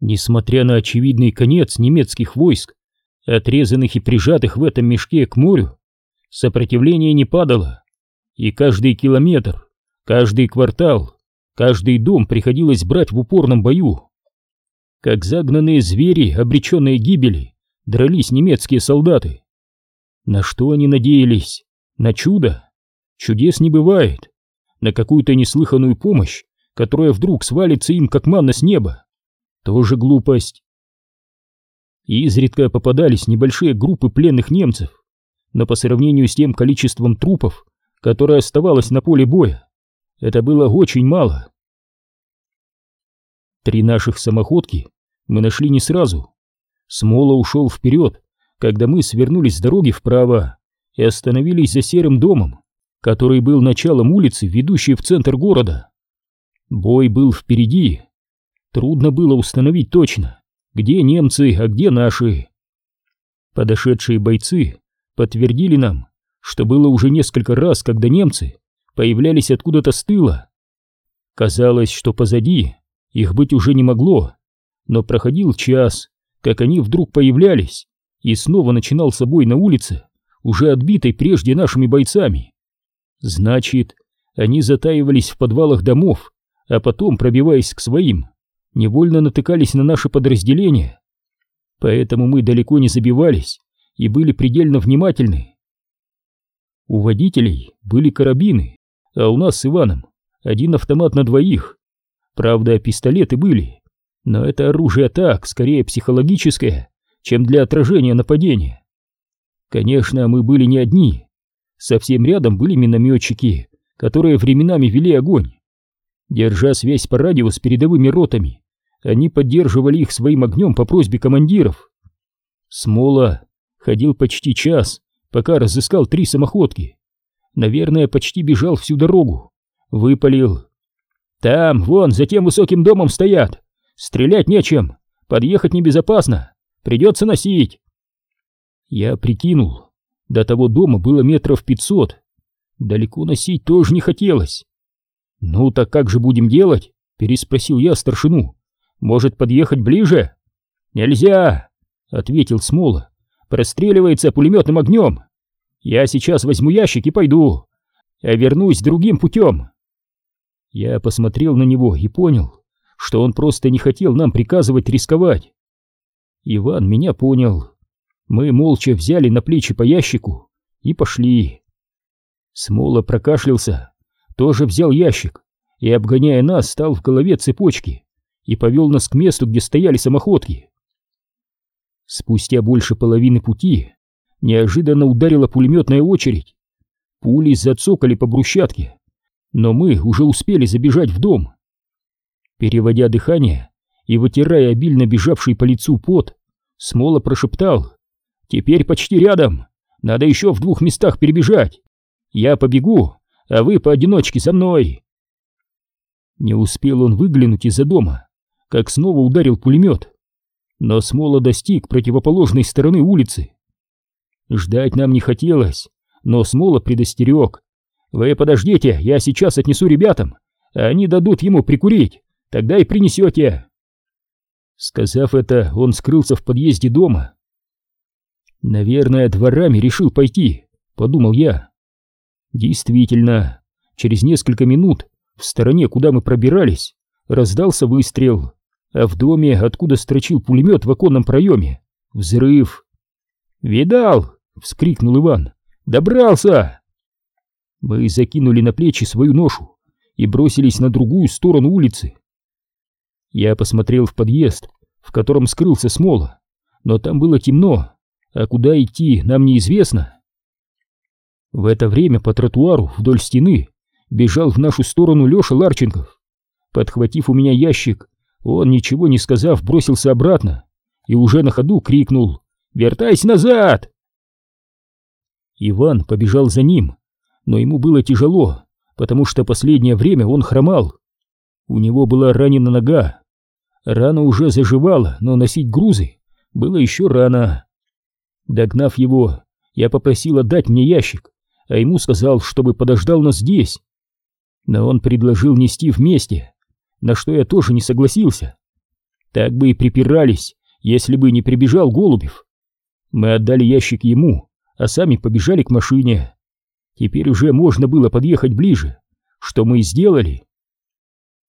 Несмотря на очевидный конец немецких войск, отрезанных и прижатых в этом мешке к морю, сопротивление не падало, и каждый километр, каждый квартал, каждый дом приходилось брать в упорном бою. Как загнанные звери, обреченные гибели, дрались немецкие солдаты. На что они надеялись? На чудо? Чудес не бывает. На какую-то неслыханную помощь, которая вдруг свалится им как манна с неба. Тоже глупость. Изредка попадались небольшие группы пленных немцев, но по сравнению с тем количеством трупов, которое оставалось на поле боя, это было очень мало. Три наших самоходки мы нашли не сразу. Смола ушел вперед, когда мы свернулись с дороги вправо и остановились за серым домом, который был началом улицы, ведущей в центр города. Бой был впереди. Трудно было установить точно, где немцы, а где наши. Подошедшие бойцы подтвердили нам, что было уже несколько раз, когда немцы появлялись откуда-то с тыла. Казалось, что позади их быть уже не могло, но проходил час, как они вдруг появлялись, и снова начинал собой на улице, уже отбитой прежде нашими бойцами. Значит, они затаивались в подвалах домов, а потом, пробиваясь к своим, невольно натыкались на наши подразделения. Поэтому мы далеко не забивались и были предельно внимательны. У водителей были карабины, а у нас с Иваном один автомат на двоих. Правда, пистолеты были, но это оружие так, скорее психологическое, чем для отражения нападения. Конечно, мы были не одни. Совсем рядом были минометчики, которые временами вели огонь. Держа связь по радио с передовыми ротами, они поддерживали их своим огнем по просьбе командиров. Смола ходил почти час, пока разыскал три самоходки. Наверное, почти бежал всю дорогу. Выпалил. «Там, вон, за тем высоким домом стоят. Стрелять нечем. Подъехать небезопасно. Придется носить». Я прикинул. До того дома было метров пятьсот. Далеко носить тоже не хотелось. «Ну так как же будем делать?» — переспросил я старшину. «Может, подъехать ближе?» «Нельзя!» — ответил Смола. «Простреливается пулеметным огнем. Я сейчас возьму ящик и пойду, а вернусь другим путем». Я посмотрел на него и понял, что он просто не хотел нам приказывать рисковать. Иван меня понял. Мы молча взяли на плечи по ящику и пошли. Смола прокашлялся, тоже взял ящик и, обгоняя нас, стал в голове цепочки и повел нас к месту, где стояли самоходки. Спустя больше половины пути неожиданно ударила пулеметная очередь. Пули зацокали по брусчатке, но мы уже успели забежать в дом. Переводя дыхание и вытирая обильно бежавший по лицу пот, Смола прошептал «Теперь почти рядом, надо еще в двух местах перебежать. Я побегу, а вы поодиночке со мной». Не успел он выглянуть из-за дома, как снова ударил пулемет. Но Смола достиг противоположной стороны улицы. Ждать нам не хотелось, но Смола предостерег. «Вы подождите, я сейчас отнесу ребятам, они дадут ему прикурить, тогда и принесете». Сказав это, он скрылся в подъезде дома. «Наверное, дворами решил пойти», — подумал я. Действительно, через несколько минут в стороне, куда мы пробирались, раздался выстрел, а в доме, откуда строчил пулемет в оконном проеме, взрыв. «Видал!» — вскрикнул Иван. «Добрался!» Мы закинули на плечи свою ношу и бросились на другую сторону улицы. Я посмотрел в подъезд, в котором скрылся Смола, но там было темно, а куда идти нам неизвестно. В это время по тротуару вдоль стены бежал в нашу сторону Леша Ларченков. Подхватив у меня ящик, он, ничего не сказав, бросился обратно и уже на ходу крикнул «Вертайся назад!» Иван побежал за ним, но ему было тяжело, потому что последнее время он хромал. У него была ранена нога. Рана уже заживала, но носить грузы было еще рано. Догнав его, я попросил отдать мне ящик, а ему сказал, чтобы подождал нас здесь. Но он предложил нести вместе, на что я тоже не согласился. Так бы и припирались, если бы не прибежал Голубев. Мы отдали ящик ему, а сами побежали к машине. Теперь уже можно было подъехать ближе, что мы и сделали.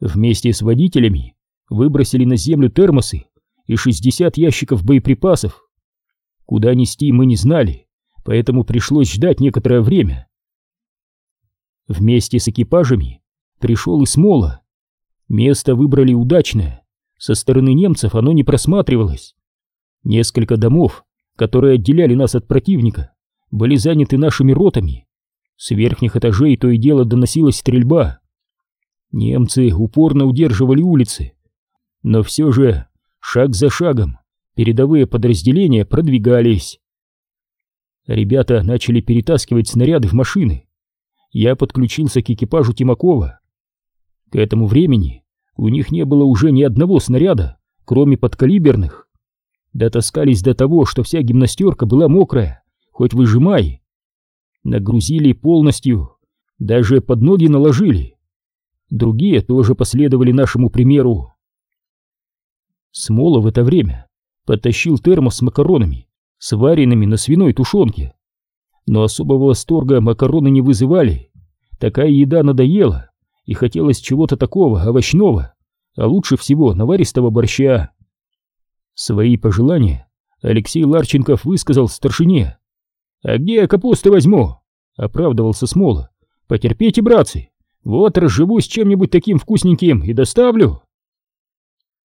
Вместе с водителями выбросили на землю термосы и 60 ящиков боеприпасов. Куда нести мы не знали, поэтому пришлось ждать некоторое время. Вместе с экипажами пришел и Смола. Место выбрали удачное, со стороны немцев оно не просматривалось. Несколько домов, которые отделяли нас от противника, были заняты нашими ротами. С верхних этажей то и дело доносилась стрельба. Немцы упорно удерживали улицы, но все же шаг за шагом передовые подразделения продвигались. Ребята начали перетаскивать снаряды в машины. Я подключился к экипажу Тимакова. К этому времени у них не было уже ни одного снаряда, кроме подкалиберных. Дотаскались до того, что вся гимнастерка была мокрая, хоть выжимай. Нагрузили полностью, даже под ноги наложили. Другие тоже последовали нашему примеру. Смола в это время подтащил термос с макаронами, сваренными на свиной тушенке. Но особого восторга макароны не вызывали. Такая еда надоела, и хотелось чего-то такого, овощного, а лучше всего наваристого борща. Свои пожелания Алексей Ларченков высказал старшине. «А где я капусты возьму?» — оправдывался Смола. «Потерпите, братцы, вот разживусь чем-нибудь таким вкусненьким и доставлю».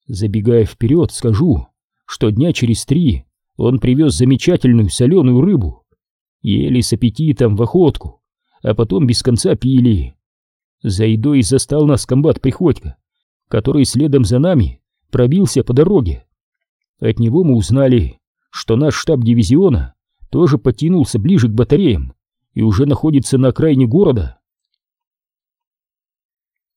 Забегая вперед, скажу, что дня через три он привез замечательную соленую рыбу. Ели с аппетитом в охотку, а потом без конца пили. За едой застал нас комбат Приходько, который следом за нами пробился по дороге. От него мы узнали, что наш штаб дивизиона тоже потянулся ближе к батареям и уже находится на окраине города.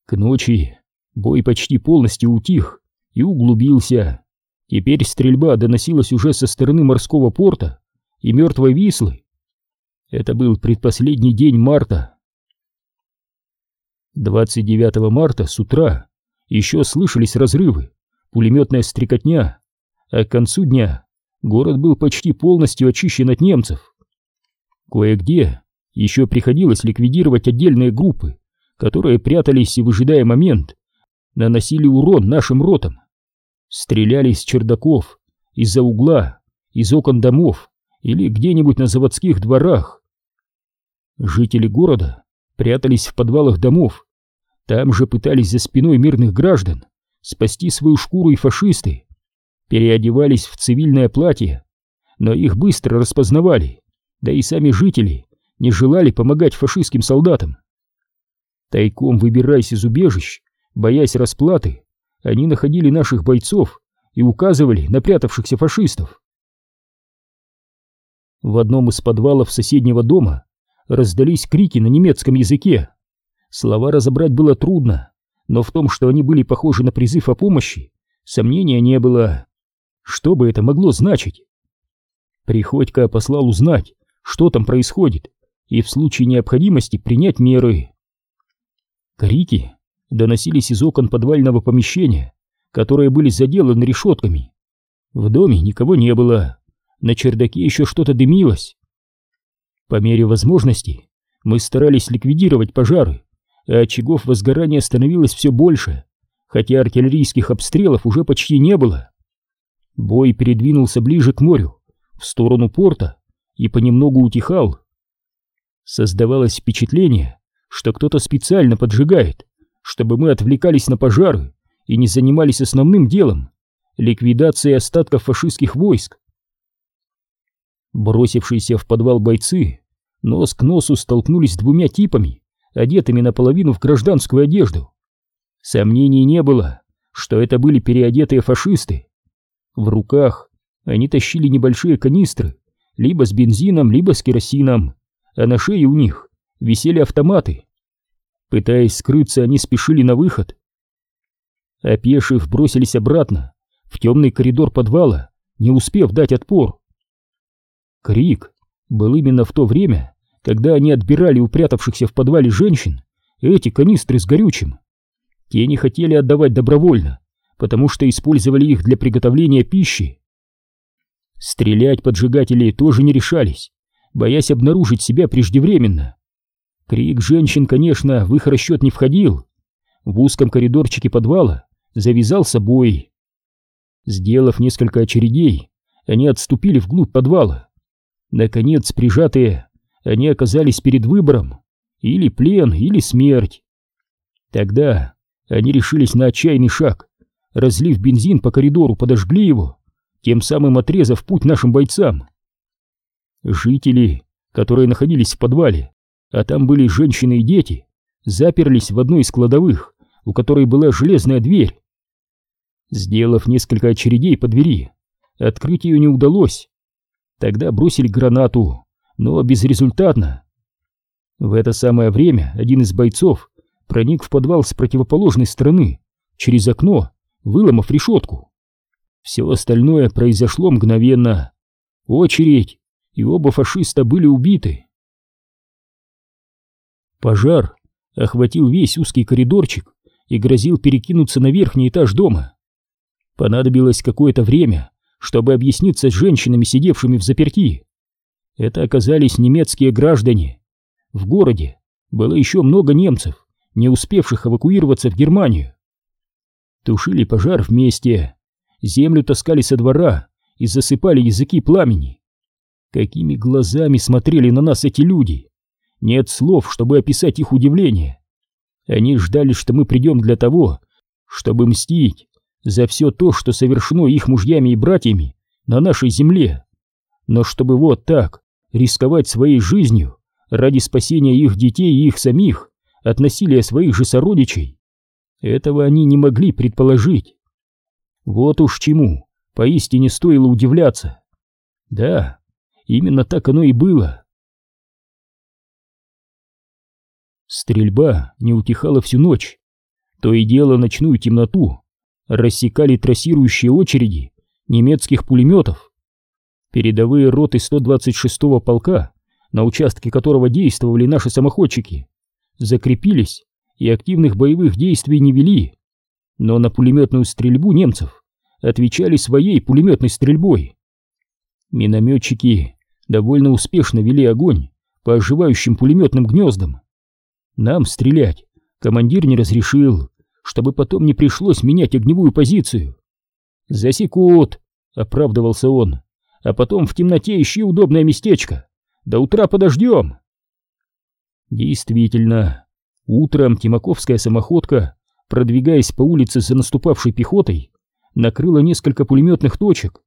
К ночи бой почти полностью утих и углубился. Теперь стрельба доносилась уже со стороны морского порта и мертвой Вислы. Это был предпоследний день марта. 29 марта с утра еще слышались разрывы, пулеметная стрекотня, а к концу дня город был почти полностью очищен от немцев. Кое-где еще приходилось ликвидировать отдельные группы, которые прятались и, выжидая момент, наносили урон нашим ротам. Стреляли с чердаков, из-за угла, из окон домов или где-нибудь на заводских дворах. Жители города прятались в подвалах домов. Там же пытались за спиной мирных граждан спасти свою шкуру и фашисты. Переодевались в цивильное платье, но их быстро распознавали, да и сами жители не желали помогать фашистским солдатам. Тайком выбираясь из убежищ, боясь расплаты, они находили наших бойцов и указывали на прятавшихся фашистов. В одном из подвалов соседнего дома раздались крики на немецком языке. Слова разобрать было трудно, но в том, что они были похожи на призыв о помощи, сомнения не было. Что бы это могло значить? Приходько послал узнать, что там происходит, и в случае необходимости принять меры. Крики доносились из окон подвального помещения, которые были заделаны решетками. В доме никого не было, на чердаке еще что-то дымилось. По мере возможности мы старались ликвидировать пожары, а очагов возгорания становилось все больше, хотя артиллерийских обстрелов уже почти не было. Бой передвинулся ближе к морю, в сторону порта, и понемногу утихал. Создавалось впечатление, что кто-то специально поджигает, чтобы мы отвлекались на пожары и не занимались основным делом — ликвидацией остатков фашистских войск. Бросившиеся в подвал бойцы нос к носу столкнулись с двумя типами, одетыми наполовину в гражданскую одежду. Сомнений не было, что это были переодетые фашисты. В руках они тащили небольшие канистры, либо с бензином, либо с керосином, а на шее у них висели автоматы. Пытаясь скрыться, они спешили на выход. Опешив, бросились обратно, в темный коридор подвала, не успев дать отпор. Крик был именно в то время, когда они отбирали упрятавшихся в подвале женщин эти канистры с горючим. Те не хотели отдавать добровольно, потому что использовали их для приготовления пищи. Стрелять поджигатели тоже не решались, боясь обнаружить себя преждевременно. Крик женщин, конечно, в их расчет не входил. В узком коридорчике подвала завязался бой. Сделав несколько очередей, они отступили вглубь подвала. Наконец, прижатые, они оказались перед выбором или плен, или смерть. Тогда они решились на отчаянный шаг. Разлив бензин по коридору, подожгли его, тем самым отрезав путь нашим бойцам. Жители, которые находились в подвале, а там были женщины и дети, заперлись в одной из кладовых, у которой была железная дверь. Сделав несколько очередей по двери, открыть ее не удалось. Тогда бросили гранату, но безрезультатно. В это самое время один из бойцов проник в подвал с противоположной стороны, через окно, выломав решетку. Все остальное произошло мгновенно. Очередь, и оба фашиста были убиты. Пожар охватил весь узкий коридорчик и грозил перекинуться на верхний этаж дома. Понадобилось какое-то время, чтобы объясниться с женщинами, сидевшими в заперти. Это оказались немецкие граждане. В городе было еще много немцев, не успевших эвакуироваться в Германию. Тушили пожар вместе, землю таскали со двора и засыпали языки пламени. Какими глазами смотрели на нас эти люди! Нет слов, чтобы описать их удивление. Они ждали, что мы придем для того, чтобы мстить за все то, что совершено их мужьями и братьями на нашей земле. Но чтобы вот так рисковать своей жизнью ради спасения их детей и их самих от насилия своих же сородичей, этого они не могли предположить. Вот уж чему поистине стоило удивляться. Да, именно так оно и было. Стрельба не утихала всю ночь. То и дело ночную темноту рассекали трассирующие очереди немецких пулеметов. Передовые роты 126-го полка, на участке которого действовали наши самоходчики, закрепились и активных боевых действий не вели, но на пулеметную стрельбу немцев отвечали своей пулеметной стрельбой. Минометчики довольно успешно вели огонь по оживающим пулеметным гнездам. Нам стрелять командир не разрешил, чтобы потом не пришлось менять огневую позицию. «Засекут», — оправдывался он, — «а потом в темноте ищи удобное местечко. До утра подождем». Действительно, утром Тимаковская самоходка, продвигаясь по улице за наступавшей пехотой, накрыла несколько пулеметных точек,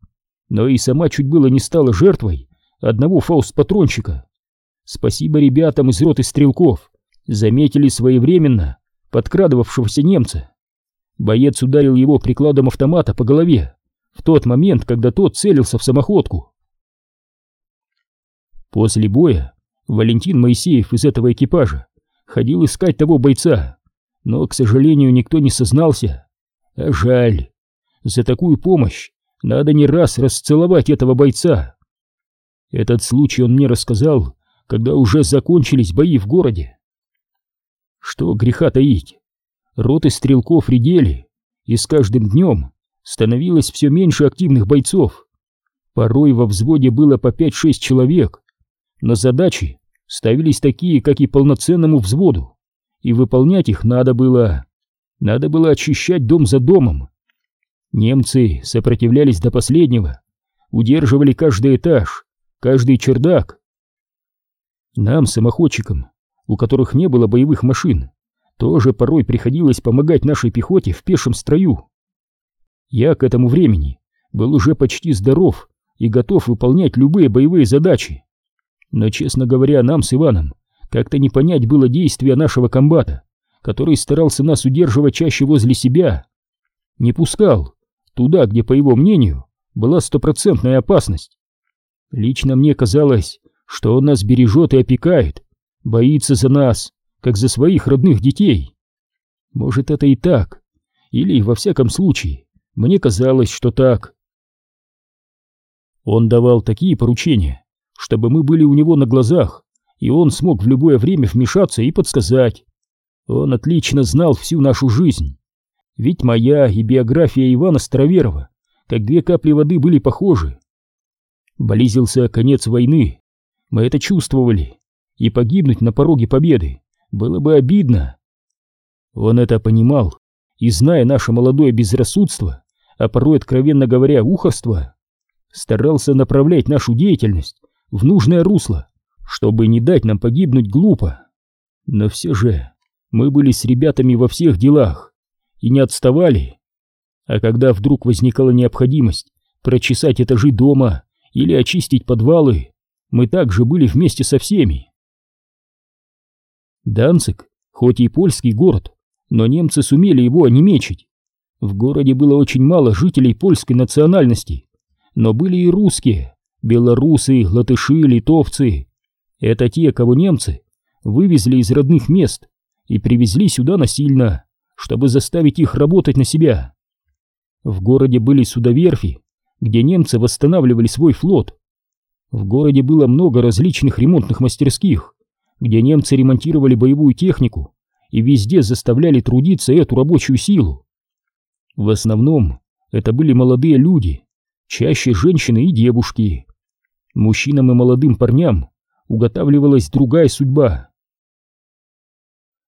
но и сама чуть было не стала жертвой одного фауст-патрончика. Спасибо ребятам из роты стрелков, заметили своевременно подкрадывавшегося немца. Боец ударил его прикладом автомата по голове в тот момент, когда тот целился в самоходку. После боя Валентин Моисеев из этого экипажа ходил искать того бойца, но, к сожалению, никто не сознался. А жаль. За такую помощь надо не раз расцеловать этого бойца. Этот случай он мне рассказал, когда уже закончились бои в городе. Что греха таить? Роты стрелков редели, и с каждым днем становилось все меньше активных бойцов. Порой во взводе было по 5-6 человек, но задачи ставились такие, как и полноценному взводу, и выполнять их надо было. Надо было очищать дом за домом. Немцы сопротивлялись до последнего, удерживали каждый этаж, каждый чердак. Нам, самоходчикам, у которых не было боевых машин, тоже порой приходилось помогать нашей пехоте в пешем строю. Я к этому времени был уже почти здоров и готов выполнять любые боевые задачи. Но, честно говоря, нам с Иваном как-то не понять было действия нашего комбата, который старался нас удерживать чаще возле себя. Не пускал туда, где, по его мнению, была стопроцентная опасность. Лично мне казалось, что он нас бережет и опекает, боится за нас, как за своих родных детей. Может, это и так, или, во всяком случае, мне казалось, что так. Он давал такие поручения, чтобы мы были у него на глазах, и он смог в любое время вмешаться и подсказать. Он отлично знал всю нашу жизнь. Ведь моя и биография Ивана Староверова, как две капли воды, были похожи. Близился конец войны. Мы это чувствовали. И погибнуть на пороге победы было бы обидно. Он это понимал, и, зная наше молодое безрассудство, а порой, откровенно говоря, ухорство, старался направлять нашу деятельность в нужное русло, чтобы не дать нам погибнуть глупо. Но все же мы были с ребятами во всех делах и не отставали. А когда вдруг возникала необходимость прочесать этажи дома или очистить подвалы, мы также были вместе со всеми. Данцик, хоть и польский город, но немцы сумели его онемечить. В городе было очень мало жителей польской национальности, но были и русские, белорусы, латыши, литовцы. Это те, кого немцы вывезли из родных мест и привезли сюда насильно, чтобы заставить их работать на себя. В городе были судоверфи, где немцы восстанавливали свой флот. В городе было много различных ремонтных мастерских, где немцы ремонтировали боевую технику и везде заставляли трудиться эту рабочую силу. В основном это были молодые люди, чаще женщины и девушки. Мужчинам и молодым парням уготавливалась другая судьба.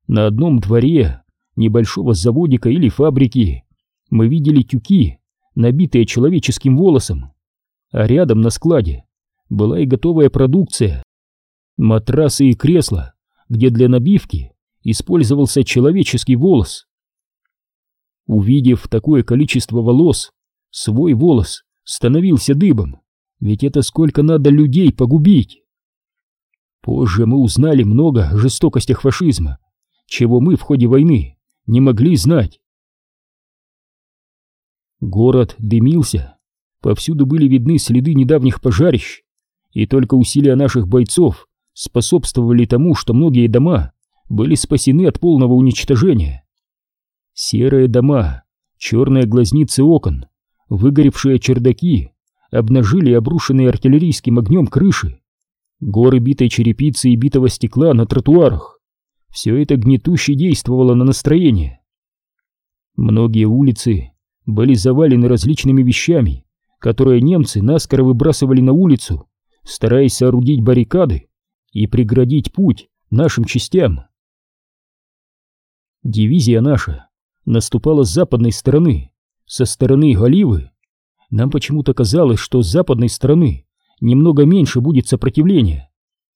На одном дворе небольшого заводика или фабрики мы видели тюки, набитые человеческим волосом, а рядом на складе была и готовая продукция. Матрасы и кресла, где для набивки использовался человеческий волос. Увидев такое количество волос, свой волос становился дыбом, ведь это сколько надо людей погубить. Позже мы узнали много о жестокостях фашизма, чего мы в ходе войны не могли знать. Город дымился, повсюду были видны следы недавних пожарищ, и только усилия наших бойцов способствовали тому, что многие дома были спасены от полного уничтожения. Серые дома, черные глазницы окон, выгоревшие чердаки обнажили обрушенные артиллерийским огнем крыши, горы битой черепицы и битого стекла на тротуарах. Все это гнетуще действовало на настроение. Многие улицы были завалены различными вещами, которые немцы наскоро выбрасывали на улицу, стараясь соорудить баррикады и преградить путь нашим частям. Дивизия наша наступала с западной стороны, со стороны Галивы. Нам почему-то казалось, что с западной стороны немного меньше будет сопротивления.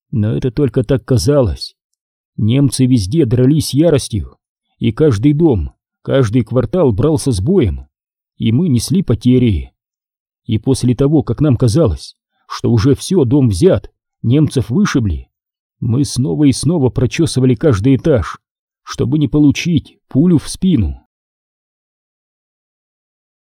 Но это только так казалось. Немцы везде дрались яростью, и каждый дом, каждый квартал брался с боем, и мы несли потери. И после того, как нам казалось, что уже все, дом взят, немцев вышибли, мы снова и снова прочесывали каждый этаж, чтобы не получить пулю в спину.